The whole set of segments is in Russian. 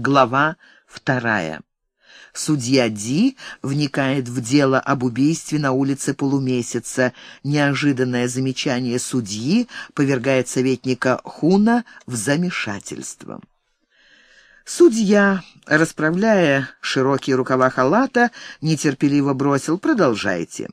Глава вторая. Судья Ди вникает в дело об убийстве на улице Полумесяца. Неожиданное замечание судьи повергает советника Хуна в замешательство. Судья, расправляя широкие рукава халата, нетерпеливо бросил «Продолжайте».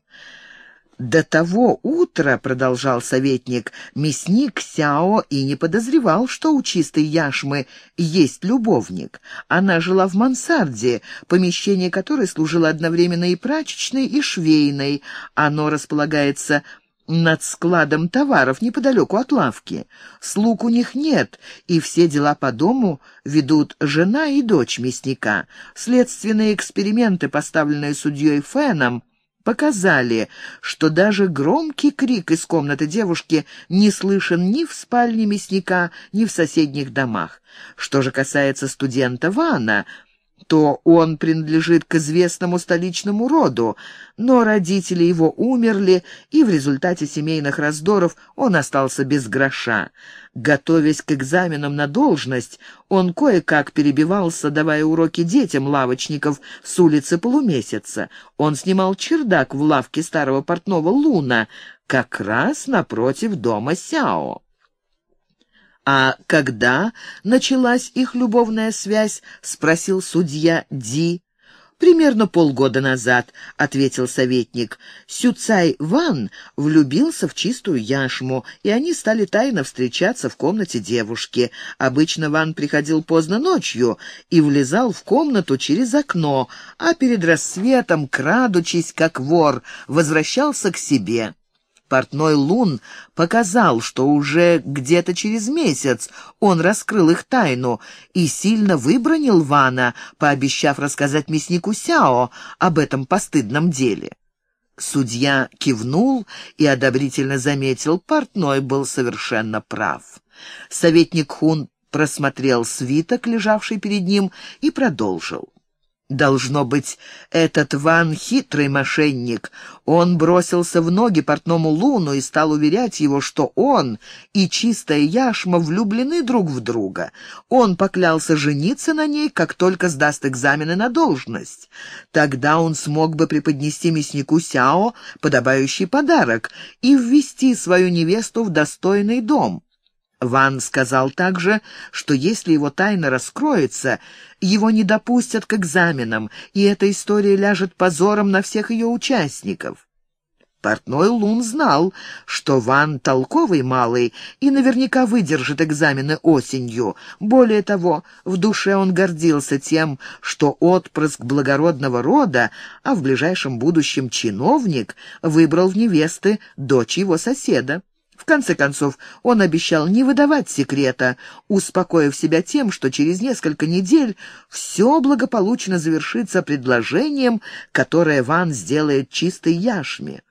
До того утра, продолжал советник, мясник Сяо и не подозревал, что у чистой яшмы есть любовник. Она жила в мансарде, помещение которой служило одновременно и прачечной, и швейной. Оно располагается над складом товаров неподалеку от лавки. Слуг у них нет, и все дела по дому ведут жена и дочь мясника. Следственные эксперименты, поставленные судьей Феном, показали, что даже громкий крик из комнаты девушки не слышен ни в спальне мясника, ни в соседних домах. Что же касается студента Вана, то он принадлежит к известному столичному роду, но родители его умерли, и в результате семейных раздоров он остался без гроша. Готовясь к экзаменам на должность, он кое-как перебивался, давая уроки детям лавочников с улицы Полумесяца. Он снимал чердак в лавке старого портного Луна, как раз напротив дома Сяо. «А когда началась их любовная связь?» — спросил судья Ди. «Примерно полгода назад», — ответил советник. Сюцай Ван влюбился в чистую яшму, и они стали тайно встречаться в комнате девушки. Обычно Ван приходил поздно ночью и влезал в комнату через окно, а перед рассветом, крадучись как вор, возвращался к себе. Портной Лун показал, что уже где-то через месяц он раскрыл их тайну и сильно выбронил Вана, пообещав рассказать мяснику Сяо об этом постыдном деле. Судья кивнул и одобрительно заметил, портной был совершенно прав. Советник Хун просмотрел свиток, лежавший перед ним, и продолжил. Должно быть, этот Ван хитрый мошенник. Он бросился в ноги портному Луну и стал уверять его, что он и чистая яшма влюблены друг в друга. Он поклялся жениться на ней, как только сдаст экзамены на должность. Тогда он смог бы преподнести мяснику Сяо подобающий подарок и ввести свою невесту в достойный дом. Ван сказал также, что если его тайна раскроется, его не допустят к экзаменам, и эта история ляжет позором на всех ее участников. Портной Лун знал, что Ван толковый малый и наверняка выдержит экзамены осенью. Более того, в душе он гордился тем, что отпрыск благородного рода, а в ближайшем будущем чиновник, выбрал в невесты дочь его соседа. В конце концов, он обещал не выдавать секрета, успокоив себя тем, что через несколько недель все благополучно завершится предложением, которое Ван сделает чистой яшме.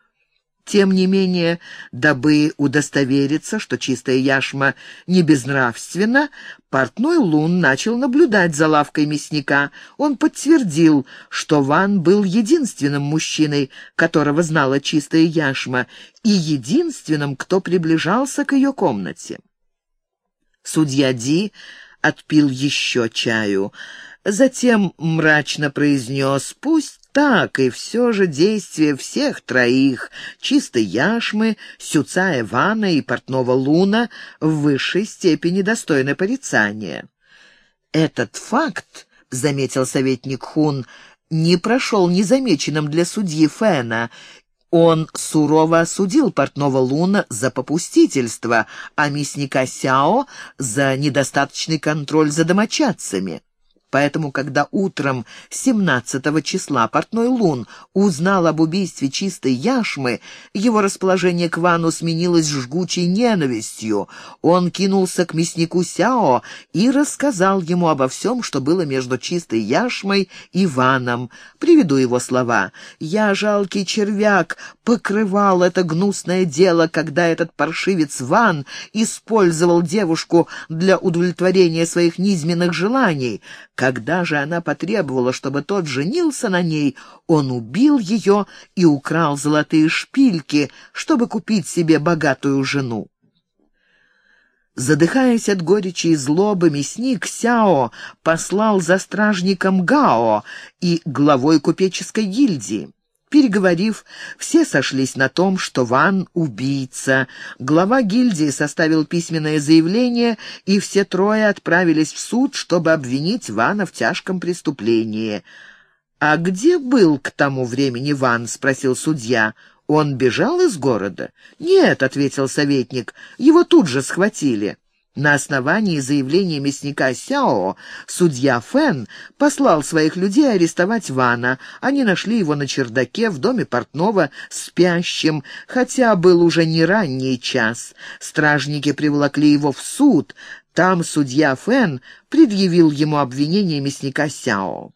Тем не менее, дабы удостовериться, что чистая яшма не безнравственна, портной Лун начал наблюдать за лавкой мясника. Он подтвердил, что Ван был единственным мужчиной, которого знала чистая яшма, и единственным, кто приближался к ее комнате. Судья Ди отпил еще чаю. Затем мрачно произнес «Пусть так, и все же действия всех троих, чисто Яшмы, Сюца Ивана и портного Луна, в высшей степени достойны порицания. Этот факт, — заметил советник Хун, — не прошел незамеченным для судьи Фэна, он сурово осудил портного Луна за попустительство, а мясника Сяо за недостаточный контроль за домочадцами. Поэтому, когда утром 17 числа портной Лун узнал об убийстве чистой яшмы, его расположение к Вану сменилось жгучей ненавистью. Он кинулся к мяснику Сяо и рассказал ему обо всем, что было между чистой яшмой и Ваном. Приведу его слова. «Я, жалкий червяк, покрывал это гнусное дело, когда этот паршивец Ван использовал девушку для удовлетворения своих низменных желаний». Когда же она потребовала, чтобы тот женился на ней, он убил ее и украл золотые шпильки, чтобы купить себе богатую жену. Задыхаясь от горечи и злобы, мясник Сяо послал за стражником Гао и главой купеческой гильдии. Переговорив, все сошлись на том, что Ван — убийца. Глава гильдии составил письменное заявление, и все трое отправились в суд, чтобы обвинить Вана в тяжком преступлении. «А где был к тому времени Ван?» — спросил судья. «Он бежал из города?» «Нет», — ответил советник, — «его тут же схватили». На основании заявления мясника Сяо судья Фэн послал своих людей арестовать Вана. Они нашли его на чердаке в доме портного спящим, хотя был уже не ранний час. Стражники приволокли его в суд. Там судья Фэн предъявил ему обвинение мясника Сяо.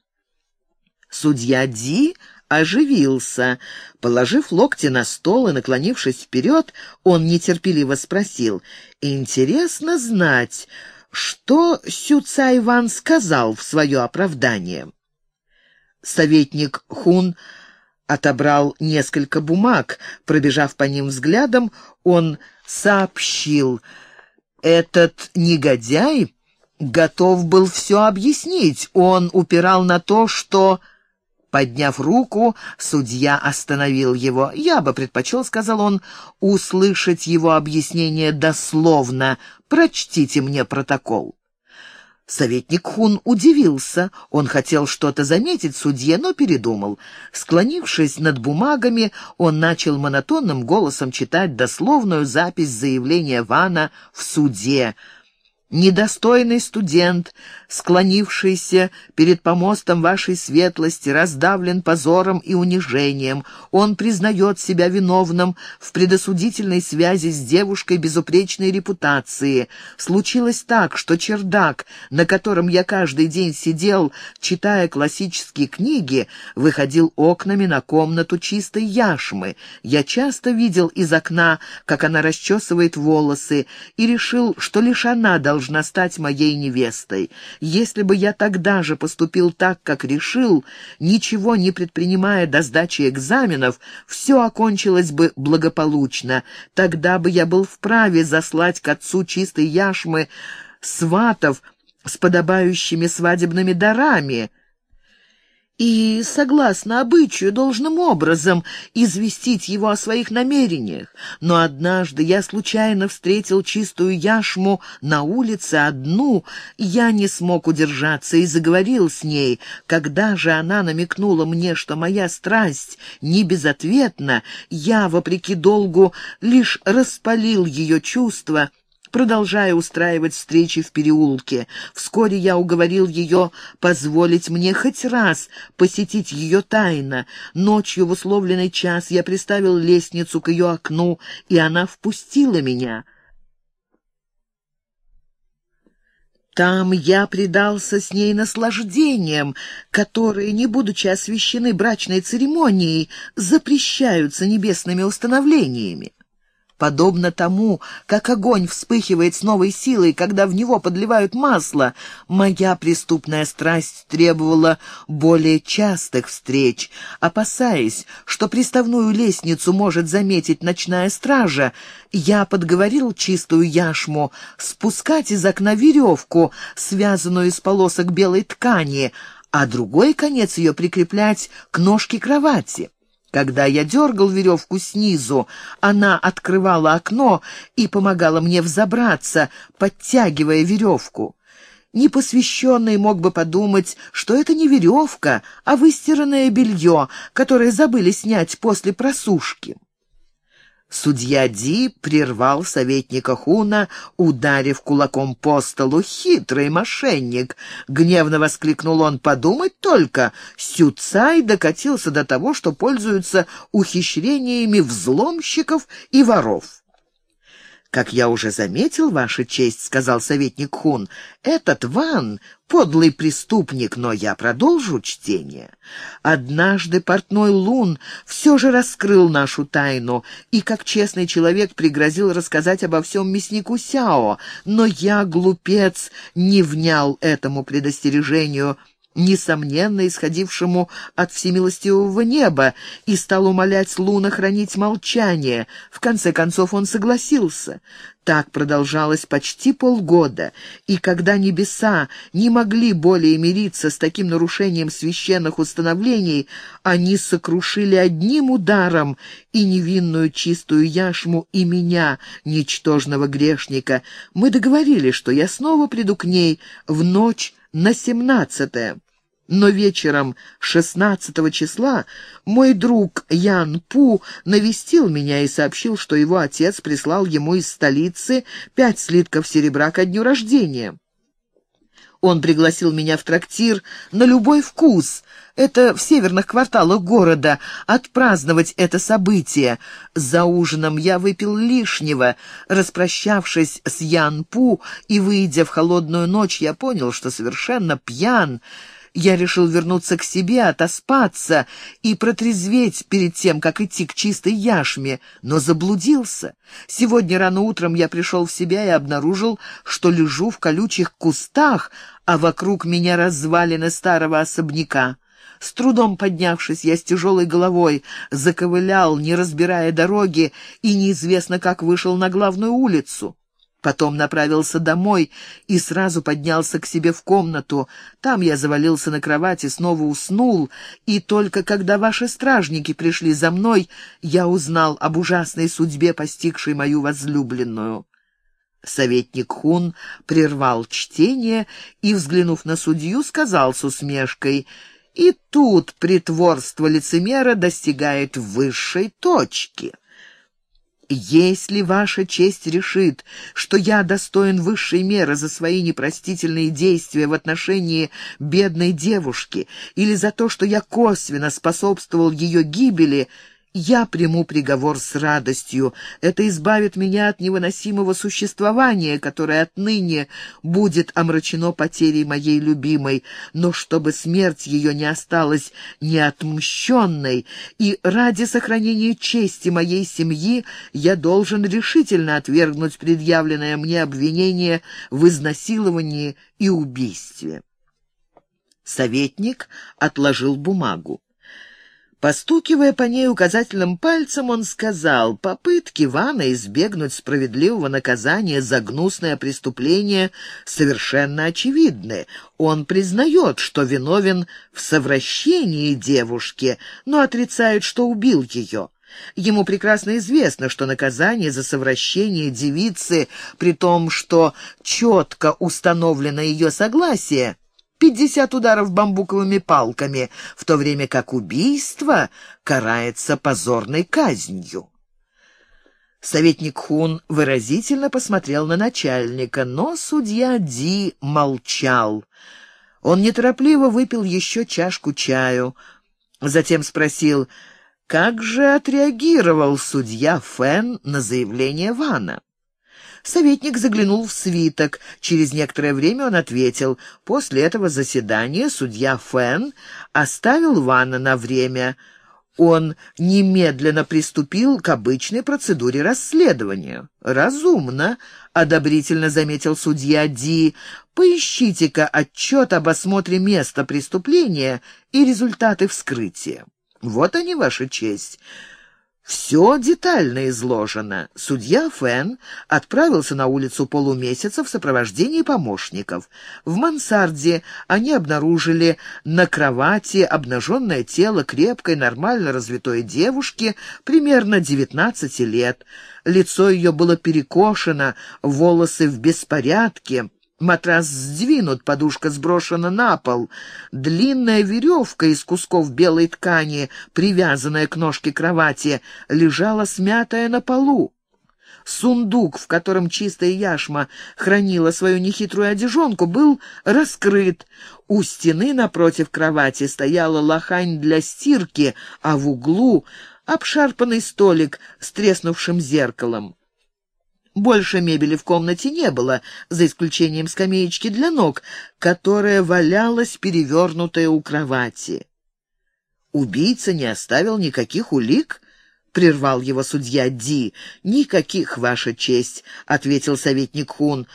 Судья Ди оживился. Положив локти на стол и наклонившись вперед, он нетерпеливо спросил, «Интересно знать, что Сю Цай Ван сказал в свое оправдание?» Советник Хун отобрал несколько бумаг. Пробежав по ним взглядом, он сообщил, «Этот негодяй...» готов был все объяснить. Он упирал на то, что Подняв руку, судья остановил его. «Я бы предпочел, — сказал он, — услышать его объяснение дословно. Прочтите мне протокол». Советник Хун удивился. Он хотел что-то заметить судье, но передумал. Склонившись над бумагами, он начал монотонным голосом читать дословную запись заявления Вана в суде — Недостойный студент, склонившийся перед помостом вашей светлости, раздавлен позором и унижением. Он признает себя виновным в предосудительной связи с девушкой безупречной репутации. Случилось так, что чердак, на котором я каждый день сидел, читая классические книги, выходил окнами на комнату чистой яшмы. Я часто видел из окна, как она расчесывает волосы, и решил, что лишь она должна должна стать моей невестой. Если бы я тогда же поступил так, как решил, ничего не предпринимая до сдачи экзаменов, все окончилось бы благополучно. Тогда бы я был вправе заслать к отцу чистой яшмы сватов с подобающими свадебными дарами, и, согласно обычаю, должным образом известить его о своих намерениях. Но однажды я случайно встретил чистую яшму на улице одну, я не смог удержаться и заговорил с ней. Когда же она намекнула мне, что моя страсть не безответна, я, вопреки долгу, лишь распалил ее чувства — продолжая устраивать встречи в переулке. Вскоре я уговорил ее позволить мне хоть раз посетить ее тайно. Ночью в условленный час я приставил лестницу к ее окну, и она впустила меня. Там я предался с ней наслаждениям, которые, не будучи освящены брачной церемонией, запрещаются небесными установлениями подобно тому, как огонь вспыхивает с новой силой, когда в него подливают масло, моя преступная страсть требовала более частых встреч. Опасаясь, что приставную лестницу может заметить ночная стража, я подговорил чистую яшму спускать из окна веревку, связанную из полосок белой ткани, а другой конец ее прикреплять к ножке кровати. Когда я дергал веревку снизу, она открывала окно и помогала мне взобраться, подтягивая веревку. Непосвященный мог бы подумать, что это не веревка, а выстиранное белье, которое забыли снять после просушки. Судья Ди прервал советника Хуна, ударив кулаком по столу. «Хитрый мошенник!» — гневно воскликнул он. «Подумать только! Сюцай докатился до того, что пользуются ухищрениями взломщиков и воров». «Как я уже заметил, Ваша честь», — сказал советник Хун, — «этот Ван — подлый преступник, но я продолжу чтение. Однажды портной Лун все же раскрыл нашу тайну и, как честный человек, пригрозил рассказать обо всем мяснику Сяо, но я, глупец, не внял этому предостережению». Несомненно исходившему от всемилостивого неба, и стал умолять Луна хранить молчание. В конце концов он согласился. Так продолжалось почти полгода, и когда небеса не могли более мириться с таким нарушением священных установлений, они сокрушили одним ударом и невинную чистую яшму, и меня, ничтожного грешника. Мы договорились, что я снова приду к ней в ночь на семнадцатое. Но вечером 16 числа мой друг Ян Пу навестил меня и сообщил, что его отец прислал ему из столицы пять слитков серебра ко дню рождения. Он пригласил меня в трактир на любой вкус. Это в северных кварталах города. Отпраздновать это событие. За ужином я выпил лишнего. Распрощавшись с Ян Пу и выйдя в холодную ночь, я понял, что совершенно пьян. Я решил вернуться к себе, отоспаться и протрезветь перед тем, как идти к чистой яшме, но заблудился. Сегодня рано утром я пришел в себя и обнаружил, что лежу в колючих кустах, а вокруг меня развалины старого особняка. С трудом поднявшись, я с тяжелой головой заковылял, не разбирая дороги, и неизвестно как вышел на главную улицу. Потом направился домой и сразу поднялся к себе в комнату. Там я завалился на кровати, снова уснул, и только когда ваши стражники пришли за мной, я узнал об ужасной судьбе, постигшей мою возлюбленную. Советник Хун прервал чтение и, взглянув на судью, сказал с усмешкой, «И тут притворство лицемера достигает высшей точки». Если ваша честь решит, что я достоин высшей меры за свои непростительные действия в отношении бедной девушки или за то, что я косвенно способствовал ее гибели, я приму приговор с радостью. Это избавит меня от невыносимого существования, которое отныне будет омрачено потерей моей любимой, но чтобы смерть ее не осталась неотмщенной, и ради сохранения чести моей семьи я должен решительно отвергнуть предъявленное мне обвинение в изнасиловании и убийстве. Советник отложил бумагу. Постукивая по ней указательным пальцем, он сказал, попытки Вана избегнуть справедливого наказания за гнусное преступление совершенно очевидны. Он признает, что виновен в совращении девушки, но отрицает, что убил ее. Ему прекрасно известно, что наказание за совращение девицы, при том, что четко установлено ее согласие, пятьдесят ударов бамбуковыми палками, в то время как убийство карается позорной казнью. Советник Хун выразительно посмотрел на начальника, но судья Ди молчал. Он неторопливо выпил еще чашку чаю, затем спросил, как же отреагировал судья Фэн на заявление Вана. Советник заглянул в свиток. Через некоторое время он ответил. После этого заседания судья Фэн оставил Ванна на время. Он немедленно приступил к обычной процедуре расследования. «Разумно», — одобрительно заметил судья Ди. «Поищите-ка отчет об осмотре места преступления и результаты вскрытия». «Вот они, Ваша честь». Все детально изложено. Судья Фэн отправился на улицу полумесяца в сопровождении помощников. В мансарде они обнаружили на кровати обнаженное тело крепкой, нормально развитой девушки примерно 19 лет. Лицо ее было перекошено, волосы в беспорядке. Матрас сдвинут, подушка сброшена на пол. Длинная веревка из кусков белой ткани, привязанная к ножке кровати, лежала смятая на полу. Сундук, в котором чистая яшма хранила свою нехитрую одежонку, был раскрыт. У стены напротив кровати стояла лохань для стирки, а в углу — обшарпанный столик с треснувшим зеркалом. Больше мебели в комнате не было, за исключением скамеечки для ног, которая валялась перевернутая у кровати. «Убийца не оставил никаких улик?» — прервал его судья Ди. «Никаких, Ваша честь», — ответил советник Хун.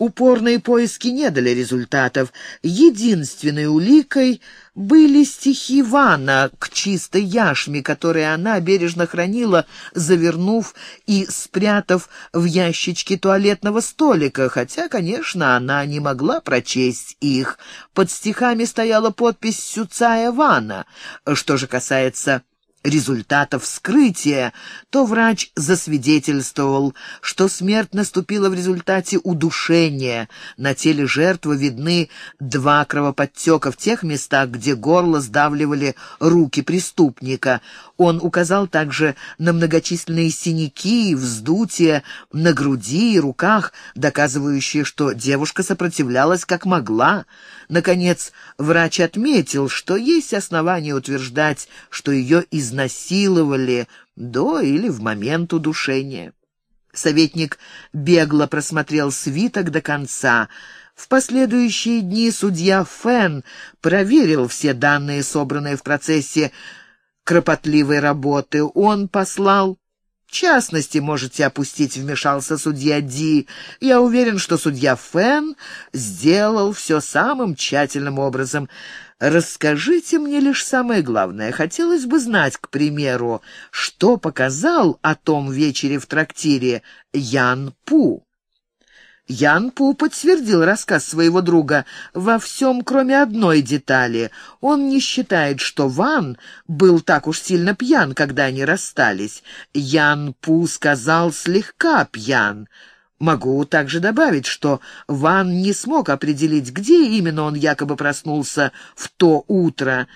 Упорные поиски не дали результатов. Единственной уликой были стихи Вана к чистой яшме, которые она бережно хранила, завернув и спрятав в ящичке туалетного столика, хотя, конечно, она не могла прочесть их. Под стихами стояла подпись Сюцая Вана. Что же касается результатов вскрытия, то врач засвидетельствовал, что смерть наступила в результате удушения. На теле жертвы видны два кровоподтека в тех местах, где горло сдавливали руки преступника. Он указал также на многочисленные синяки и вздутия на груди и руках, доказывающие, что девушка сопротивлялась как могла. Наконец, врач отметил, что есть основания утверждать, что ее изнасиловали до или в момент удушения. Советник бегло просмотрел свиток до конца. В последующие дни судья Фен проверил все данные, собранные в процессе кропотливой работы. Он послал в частности, можете опустить, вмешался судья Ди. Я уверен, что судья Фэн сделал все самым тщательным образом. Расскажите мне лишь самое главное. Хотелось бы знать, к примеру, что показал о том вечере в трактире Ян Пу. Ян Пу подтвердил рассказ своего друга во всем, кроме одной детали. Он не считает, что Ван был так уж сильно пьян, когда они расстались. Ян Пу сказал слегка пьян. Могу также добавить, что Ван не смог определить, где именно он якобы проснулся в то утро.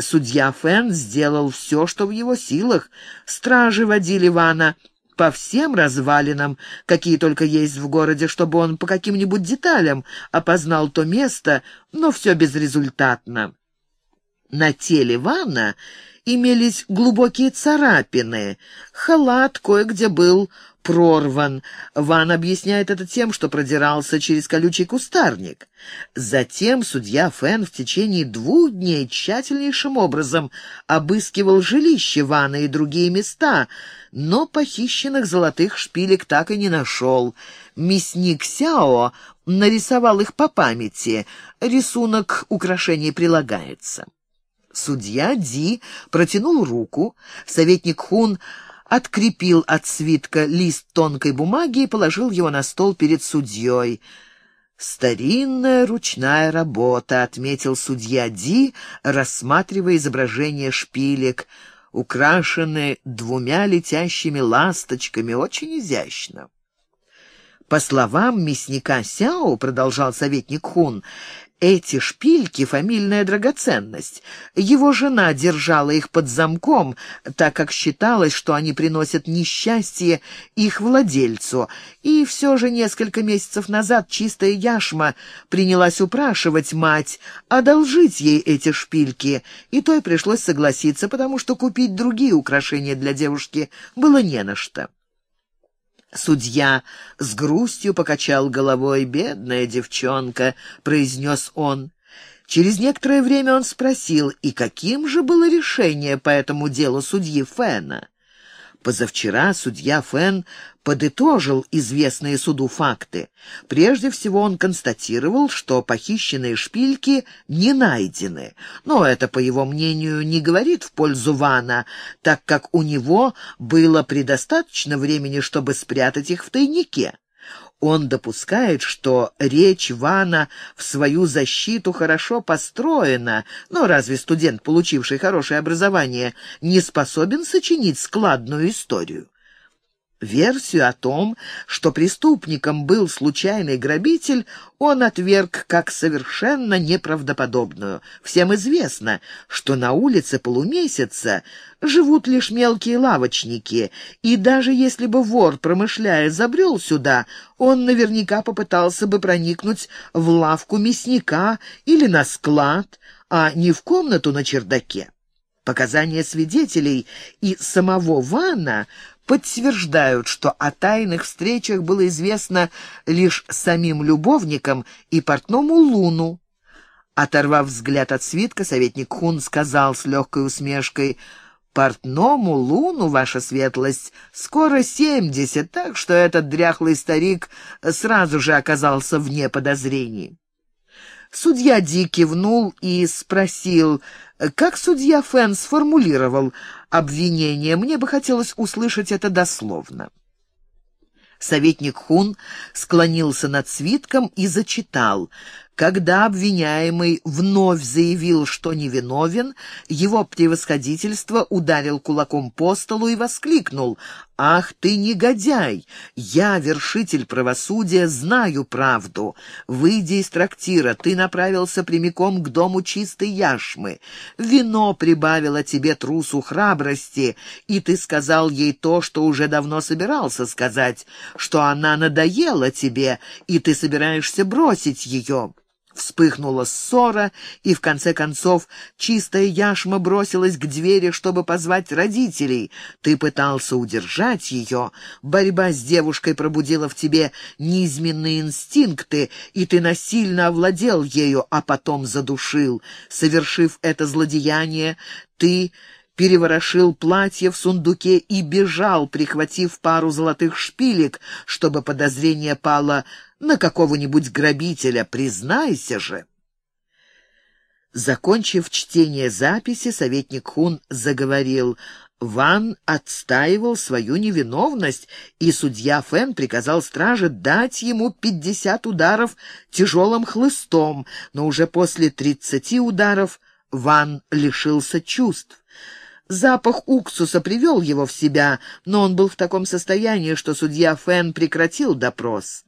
Судья Фэн сделал все, что в его силах. Стражи водили Вана по всем развалинам, какие только есть в городе, чтобы он по каким-нибудь деталям опознал то место, но все безрезультатно. На теле Вана имелись глубокие царапины, халат кое-где был прорван. Ван объясняет это тем, что продирался через колючий кустарник. Затем судья Фэн в течение двух дней тщательнейшим образом обыскивал жилище Вана и другие места, но похищенных золотых шпилек так и не нашел. Мясник Сяо нарисовал их по памяти. Рисунок украшений прилагается. Судья Ди протянул руку. Советник Хун открепил от свитка лист тонкой бумаги и положил его на стол перед судьей. «Старинная ручная работа», — отметил судья Ди, рассматривая изображение шпилек, украшенные двумя летящими ласточками, очень изящно. По словам мясника Сяо, продолжал советник Хун, эти шпильки — фамильная драгоценность. Его жена держала их под замком, так как считалось, что они приносят несчастье их владельцу. И все же несколько месяцев назад чистая яшма принялась упрашивать мать одолжить ей эти шпильки, и той пришлось согласиться, потому что купить другие украшения для девушки было не на что. Судья с грустью покачал головой. «Бедная девчонка», — произнес он. Через некоторое время он спросил, и каким же было решение по этому делу судьи Фэна? Позавчера судья Фэн подытожил известные суду факты. Прежде всего он констатировал, что похищенные шпильки не найдены. Но это, по его мнению, не говорит в пользу Вана, так как у него было предостаточно времени, чтобы спрятать их в тайнике. Он допускает, что речь Вана в свою защиту хорошо построена, но разве студент, получивший хорошее образование, не способен сочинить складную историю? Версию о том, что преступником был случайный грабитель, он отверг как совершенно неправдоподобную. Всем известно, что на улице полумесяца живут лишь мелкие лавочники, и даже если бы вор, промышляя, забрел сюда, он наверняка попытался бы проникнуть в лавку мясника или на склад, а не в комнату на чердаке. Показания свидетелей и самого Вана подтверждают, что о тайных встречах было известно лишь самим любовникам и портному Луну. Оторвав взгляд от свитка, советник Хун сказал с легкой усмешкой, Портному луну, ваша светлость, скоро семьдесят, так что этот дряхлый старик сразу же оказался вне подозрений. Судья Ди кивнул и спросил, как судья Фэн сформулировал обвинение. Мне бы хотелось услышать это дословно. Советник Хун склонился над свитком и зачитал. Когда обвиняемый вновь заявил, что невиновен, его превосходительство ударил кулаком по столу и воскликнул «Ах ты, негодяй! Я, вершитель правосудия, знаю правду. Выйдя из трактира, ты направился прямиком к дому чистой яшмы. Вино прибавило тебе трусу храбрости, и ты сказал ей то, что уже давно собирался сказать, что она надоела тебе, и ты собираешься бросить ее». Вспыхнула ссора, и в конце концов чистая яшма бросилась к двери, чтобы позвать родителей. Ты пытался удержать ее. Борьба с девушкой пробудила в тебе неизменные инстинкты, и ты насильно овладел ею, а потом задушил. Совершив это злодеяние, ты переворошил платье в сундуке и бежал, прихватив пару золотых шпилек, чтобы подозрение пало на какого-нибудь грабителя, признайся же. Закончив чтение записи, советник Хун заговорил. Ван отстаивал свою невиновность, и судья Фэн приказал страже дать ему пятьдесят ударов тяжелым хлыстом, но уже после тридцати ударов Ван лишился чувств. Запах уксуса привел его в себя, но он был в таком состоянии, что судья Фэн прекратил допрос.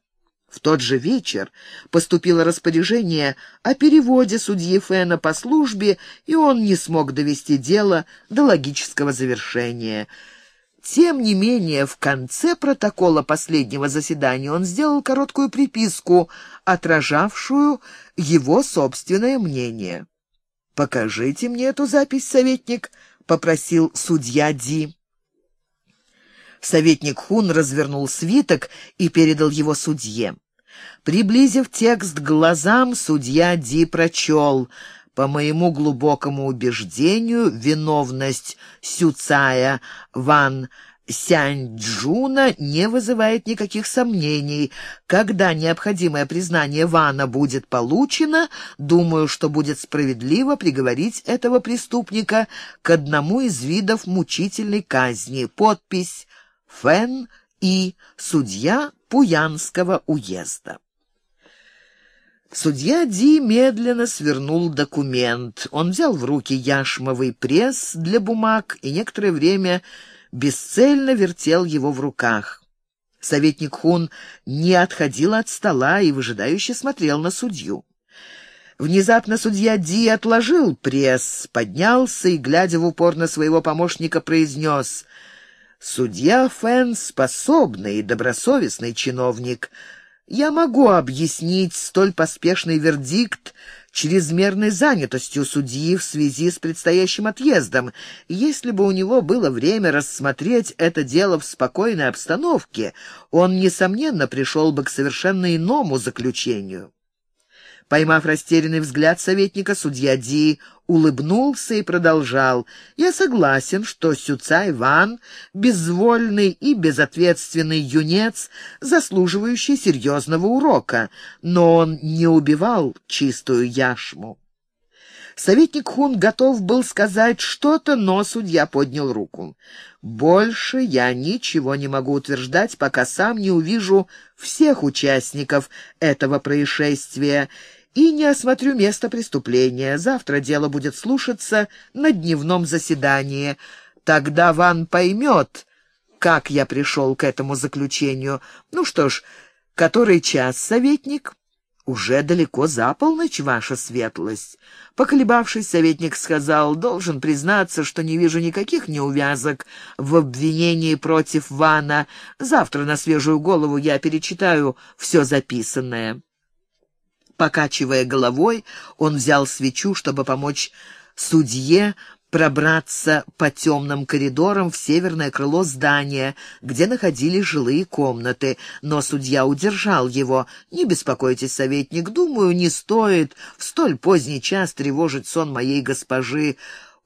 В тот же вечер поступило распоряжение о переводе судьи Фэна по службе, и он не смог довести дело до логического завершения. Тем не менее, в конце протокола последнего заседания он сделал короткую приписку, отражавшую его собственное мнение. «Покажите мне эту запись, советник», — попросил судья Ди. Советник Хун развернул свиток и передал его судье. Приблизив текст к глазам, судья Ди прочел «По моему глубокому убеждению, виновность Сюцая Ван Сянь-Джуна не вызывает никаких сомнений. Когда необходимое признание Вана будет получено, думаю, что будет справедливо приговорить этого преступника к одному из видов мучительной казни. Подпись «Фэн и судья Пуянского уезда». Судья Ди медленно свернул документ. Он взял в руки яшмовый пресс для бумаг и некоторое время бесцельно вертел его в руках. Советник Хун не отходил от стола и выжидающе смотрел на судью. Внезапно судья Ди отложил пресс, поднялся и, глядя в упор на своего помощника, произнес «Судья Фэн — способный и добросовестный чиновник. Я могу объяснить столь поспешный вердикт чрезмерной занятостью судьи в связи с предстоящим отъездом. Если бы у него было время рассмотреть это дело в спокойной обстановке, он, несомненно, пришел бы к совершенно иному заключению. Поймав растерянный взгляд советника, судья Ди улыбнулся и продолжал. «Я согласен, что Сюцай Ван — безвольный и безответственный юнец, заслуживающий серьезного урока, но он не убивал чистую яшму». Советник Хун готов был сказать что-то, но судья поднял руку. «Больше я ничего не могу утверждать, пока сам не увижу всех участников этого происшествия и не осмотрю место преступления. Завтра дело будет слушаться на дневном заседании. Тогда Ван поймет, как я пришел к этому заключению. Ну что ж, который час, советник?» «Уже далеко за полночь, ваша светлость». Поколебавшись, советник сказал, «Должен признаться, что не вижу никаких неувязок в обвинении против Вана. Завтра на свежую голову я перечитаю все записанное». Покачивая головой, он взял свечу, чтобы помочь судье пробраться по темным коридорам в северное крыло здания, где находились жилые комнаты, но судья удержал его. «Не беспокойтесь, советник, думаю, не стоит в столь поздний час тревожить сон моей госпожи.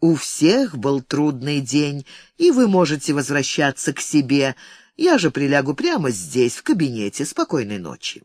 У всех был трудный день, и вы можете возвращаться к себе. Я же прилягу прямо здесь, в кабинете. Спокойной ночи.